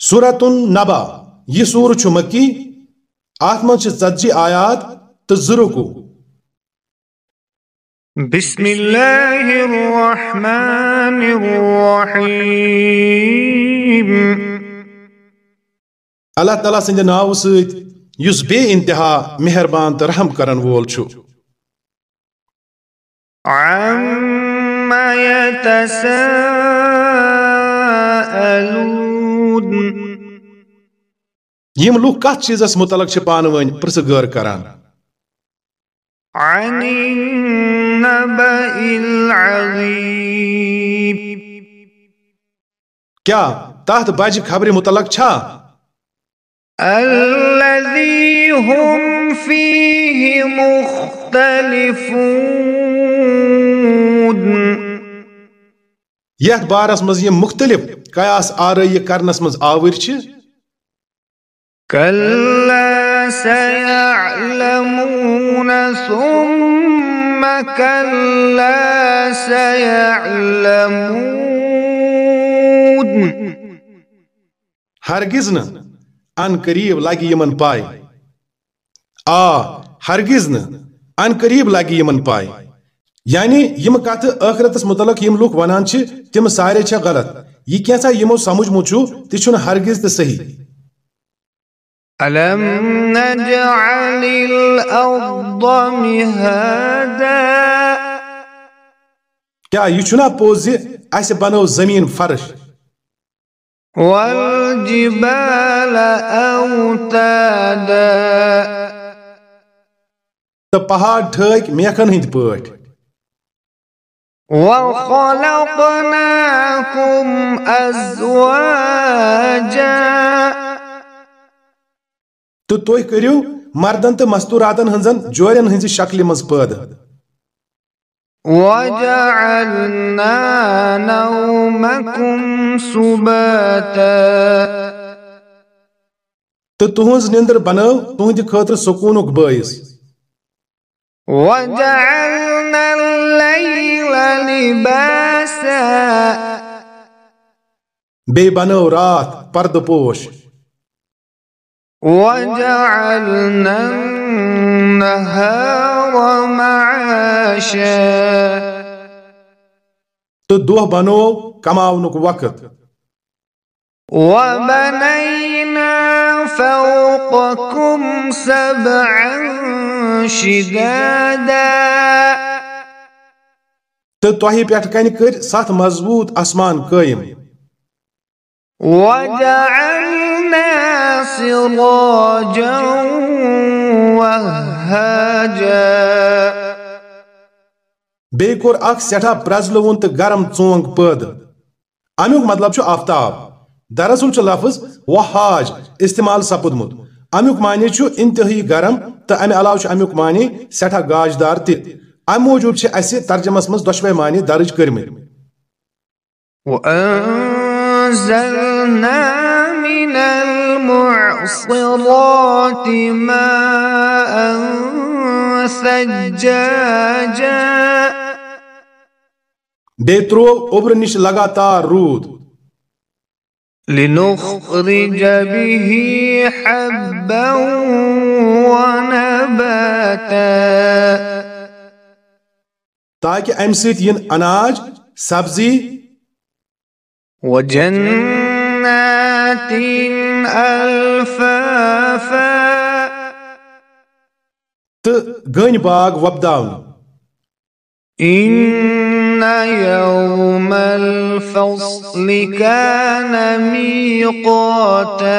سورت النبا یہ سور چھ مکی ات من ژتجی آیات تو زرکو بسم اللہ الرحمن الرحیم۔ اللہ تعالیٰ سند ناو ست یس بے انتہا مہربان تو رحم کرن وول چھو۔ عم يتساءلون یم لوگ کت چیزس متعلق چھ پان ون پرس غور کران؟ عن النبأ العظيم کیا تحت بج خبر متعلق چھا؟ الذي هم فيه مختلفون یتھ بارس مز مختلف قیاس آرائی کرنس مز آور چھ؟ كلا سيعلمون ثم كلا سيعلمون. ہرگز ن ان قریب لگی یمن پائے۔ آ، ہرگز ن ان قریب لگی یمن پائے۔ یعنی یم کت ٲخرتس متعلق یم لوگ ونان چھ، تم سارے چھ غلط۔ یہ کیسا یمو سمجھمو چھو تہ چھن ہرگز تہ صحیح۔ ألم نجعل الأرض مهادا؟ کیا یہ چھنا پوز اسہ بنو زمین فرش والجبال أوتادا؟ تو پہاڑ ٹھک میکھن ہند پٲٹھۍ وخلقناكم أزواجا؟ تو تُہۍ کٔرِو مردن تہٕ مستوراتن ہٕنزن جورٮ۪ن ہٕنزِ شکلہِ منٛز پٲدٕ وجعلنا نومكم سباتا۔ تہٕ تُہنٛز نِندٕر تُہنٛدِ سکوٗنُک بٲعث وجعلنا الليل لباسا۔ بیٚیہِ بنٲو راتھ پردٕ پوش۔ وجعلنا النهار معاشا. تدوه بنو كما كماونك وقت وبنينا فوقكم سبعا شدادا. تتوهي بيعتكاني كر سات مزبوط أسمان قيم وجعلنا سراجا وهاجا. بیٚیہِ کوٚر اکھ سٮ۪ٹھاہ پرٛزلوُن تہٕ گرم ژونگ پٲدٕ. امیُک مطلب چھُ آفتاب. دراصل چھُ لفظ وحاج استعمال سپُدمُت. امیُک معنی چھُ انتہٲئی گرم تہٕ امہِ علاوٕ چھُ امیُک معنی سٮ۪ٹھاہ گاش دار تہِ. امہِ موٗجوٗب چھِ اسہِ ترجمس منٛز دۄشوے معنی درج کٔرمٕتۍ. أنزلنا من المعصرات ماء سجاجا. بيترو أبرنش لغاتا رود لنخرج به حبا ونباتا. تاكي أمسيت ين أناج سبزي وجنة جنات ألفافا. تغني باغ وبداون إن يوم الفصل كان ميقاتا.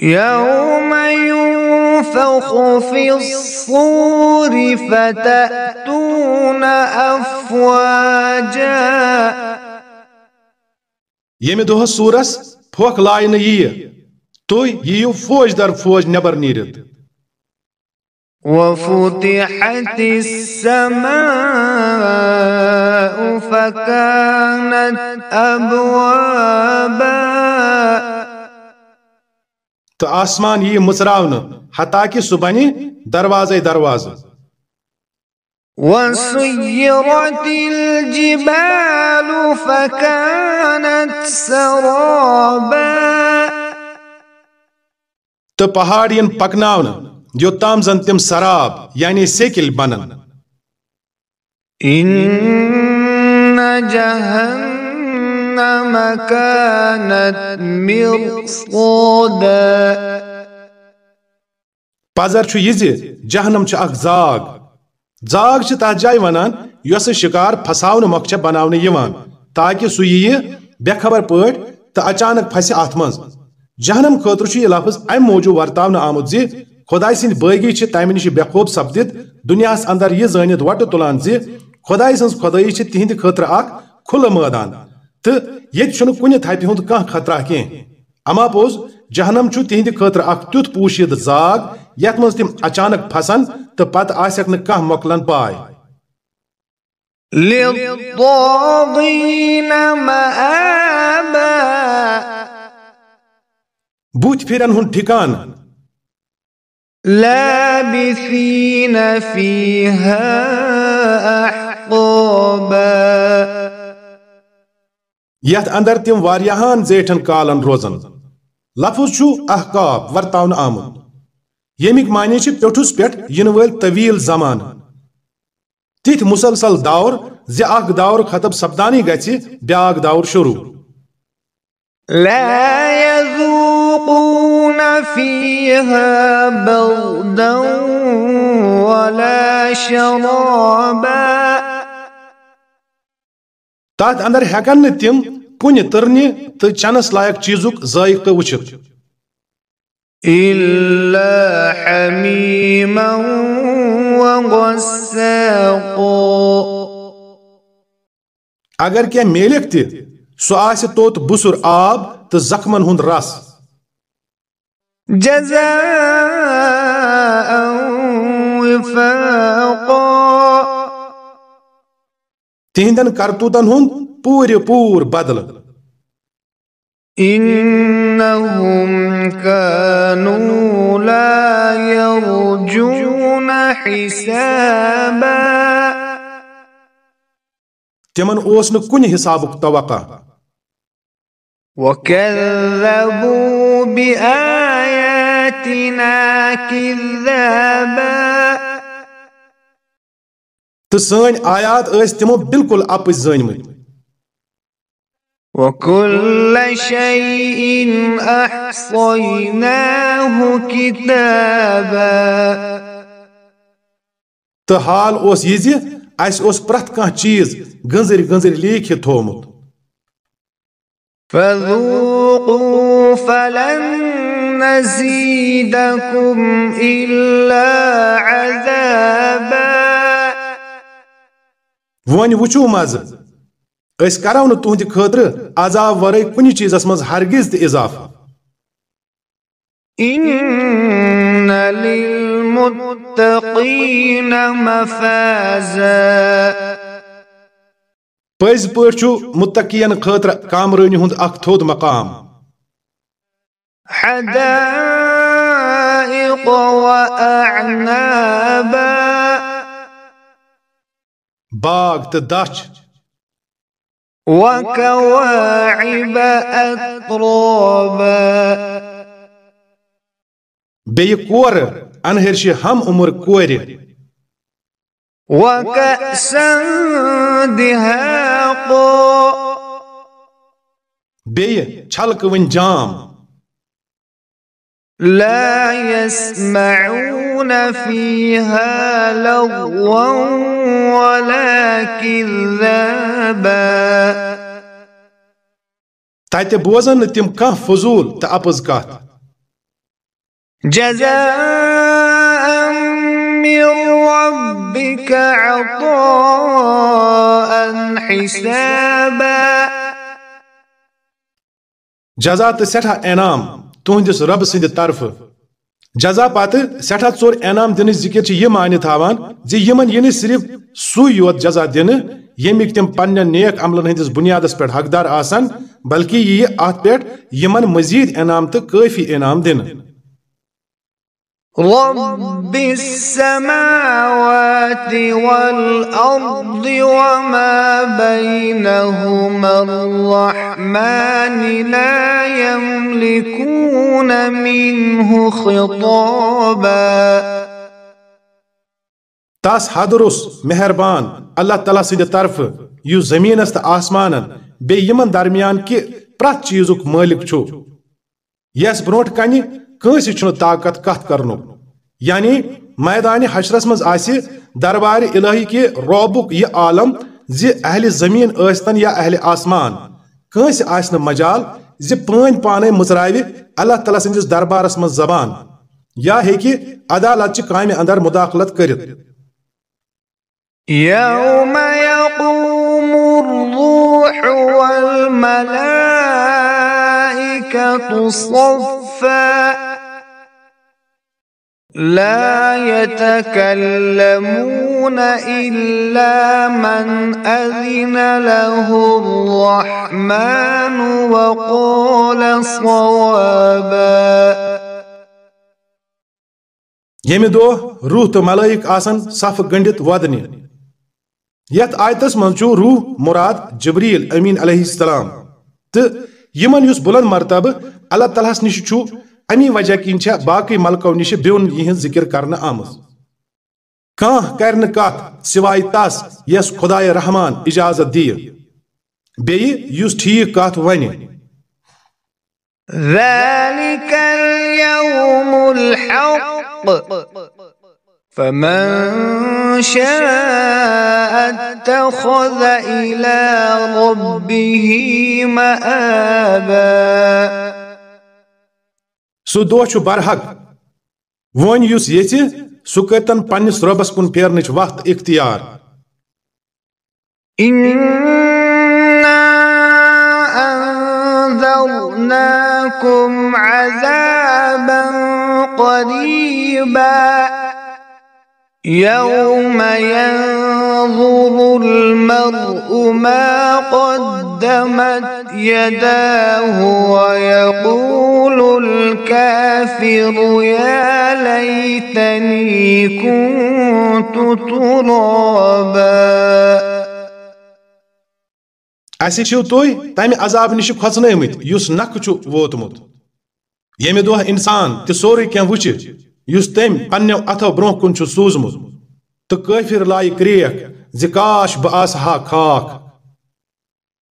يوم يوم ينفخ في الصور فتأتون أفواجا. ییٚمہِ دۄہس سوٗرس پھۄکھ لاینہٕ ییہِ تُہۍ یِیِو فوج در فوج نٮ۪بر نیٖرِتھ وفتحت السماء فكانت أبوابا تہٕ آسمان ییہِ مٕژراونہٕ حتاکہِ سُہ بنہِ دروازے دروازٕ وسيرت الجبال فكانت سرابا۔ تو پہاڑ ین پکناون یوتام زن تم سراب یعنی سیکل بنن۔ إن جهنم كانت مرصادا پزر چھُ یہِ زِ جہنم چھُ اکھ زاگ۔ زاگ چھِ تتھ جایہِ ونان یۄس شکار پھساونہٕ مۄکھ چھےٚ بناونہٕ یِوان، تاکہِ سُہ یِیہِ بے خبر پٲٹھۍ تہٕ اچانک پھسہِ اتھ منٛز۔ جہنم خٲطرٕ چھُ یہِ لفظ امہِ موٗجوٗب ورتاونہٕ آمُت زِ خۄداے سٕنٛدۍ بٲغی چھِ تمہِ نِش بے خوف سپدِتھ، دُنیاہس اندر یہِ زٲنِتھ وۄٹہٕ تُلان زِ خۄداے سٕنٛز خۄدٲیی چھِ تِہنٛدِ خٲطرٕ اکھ کھُلہٕ مٲدان۔ ییٚتہِ چھُنہٕ کُنہِ تھپہِ ہُنٛد کانٛہہ خطرہ کینٛہہ۔ اما پوٚز جہنم چھُ تِہنٛدِ خٲطرٕ اکھ تیُتھ پوٗشیٖدٕ زاگ یتھ منٛز تِم اچانک پھسن تہٕ پتہٕ آسٮ۪کھ نہٕ کانٛہہ مۄکلن پاے۔ للطاغين مآبا۔ بُتھِ پھِرن ہُنٛد ٹھِکانہٕ لابثين فيها أحقابا۔ یتھ اندر تِم واریاہن زیٹھن کالن روزن۔ لفظ چھُ احقاب ورتاونہٕ آمُت۔ ییٚمیُک معنی چھِ پیوٚٹھُس پٮ۪ٹھ یِنہٕ وٲلۍ طویل زمانہٕ تِتھۍ مسلسل دور زِ اکھ دور ختم سپدانی گژھِ، بیاکھ دور شروع۔ لا يذوقون فيها بردا ولا شرابا۔ تتھ اندر ہیکن نہٕ تِم کُنہِ تٕرنہِ تہٕ چنس لایق چیٖزُک ذائقہٕ وٕچھِتھ إلا حميما وغساقا۔ اگر کینٛہہ میلِکھ تہِ سُہ آسہِ توٚت بُسُر آب تہٕ زخمن ہُنٛد رس۔ جزاء وفاقا۔ تِہنٛدٮ۪ن کرتوٗتن ہُنٛد پوٗرِ پوٗر بدلہٕ۔ إنهم كانوا لا يرجون حسابا۔ تِمن اوس نہٕ کُنہِ حسابُک توقع۔ وكذبوا بآياتنا كذابا۔ تو سن آیات اس تمو بالکل اپ زنم وكل شيء احصيناه كتابا تو حال اوس يزي اس اوس پرت کان چیز گنزر گنزر لیکھ تھومت فذوقوا فلن نزيدكم الا عذابا وۄنۍ وٕچھو مزٕ أسۍ کرو نہٕ تُہنٛدِ خٲطرٕ عذاب ورٲے کُنہِ چیٖزس منٛز ہرگز تہِ اضافہٕ مفازا پٔزۍ پٲٹھۍ چھُ مُتقین خٲطرٕ کامرٲنی ہُنٛد اکھ تھوٚد مقام حدائق وأعنابا باغ تداش وكواعب أترابا بيكور أنهرشي هم أمر كوري وكأسا دهاق. بي چلق ون جام لا يسمعون يجدون فيها لغوا ولا كذابا. تاتي بوزن تم كه فزول تأبز كات. جزاء من ربك عطاء حسابا. جزاء تسرها إنام. تهندس رب سند طرف جزا پتہ سٹھا ژوٚر انعام دن ذکر یہ معنی تھاوان زِ یِمن یعنی صرف سو یوت جزا دن یمک تم پن نیک عملن ہندس بنیادس پہ حقدار آسان، بلکہ یہ ات پہ یِمن انعام تو کافی انعام دن رب السماوات والأرض وما بينهما الرحمن لا يملكون منه خطابا. تاس حضرس مہربان، اللہ تعالیٰ سند طرف یس زمینس تو آسمان بیمن درمیان کہ پرت چیزک مالک چھو۔ یس بروٹ کنہ کنس چھ طاقت کت کرن یعنی میدان حشرس مز آسی دربار الہی کے روبک یہ عالم زی اہل زمین استن یا اہل آسمان۔ کنس آس مجال زی پان پانے مزراوی اللہ تعالیٰ سندس دربارس مز زبان۔ یا ہیکہ عدالت چہ کامہ اندر مداخلت کرت يوم يقوم الروح والملائكة صفا۔ لا يتكلمون إلا من أذن له الرحمن وقال صوابا. یمہ دہ روح تو ملائک آسن صف گنڈت ودنہ یت آیتس من روح مراد جبریل امین علیہ السلام. تو یمن اس بلند مرتبہ اللہ تعالیٰ نش امی وجہ کن باقی ملکو نش بیون یہ ذکر کرنا آمز۔ کان کر کت سوائے تس یس خدا رحمان اجازت دی بیس ٹھیک کت ون ذلك اليوم الحق۔ فمن شاء اتخذ إلى ربه مآبا۔ سو دۄہ چھُ برحق وۄنۍ یُس یژھِ سُہ کٔرتن پننِس رۄبس کُن پھیرنٕچ وتھ اختیار أنذرناكم عذابا قريبا يوم ينظر المرء ما قد قدمت يداه ويقول الكافر يا ليتني كنت ترابا. اسی چھو توی تمہ عذاب نش کھوچنمت یس نکھ چھ ووتمت یمہ دہ انسان تہ سوری کی وچ یس تم پنو اتو برو کن سوزمت تو کافر لائی کریک زکاش بہ آسہا خاک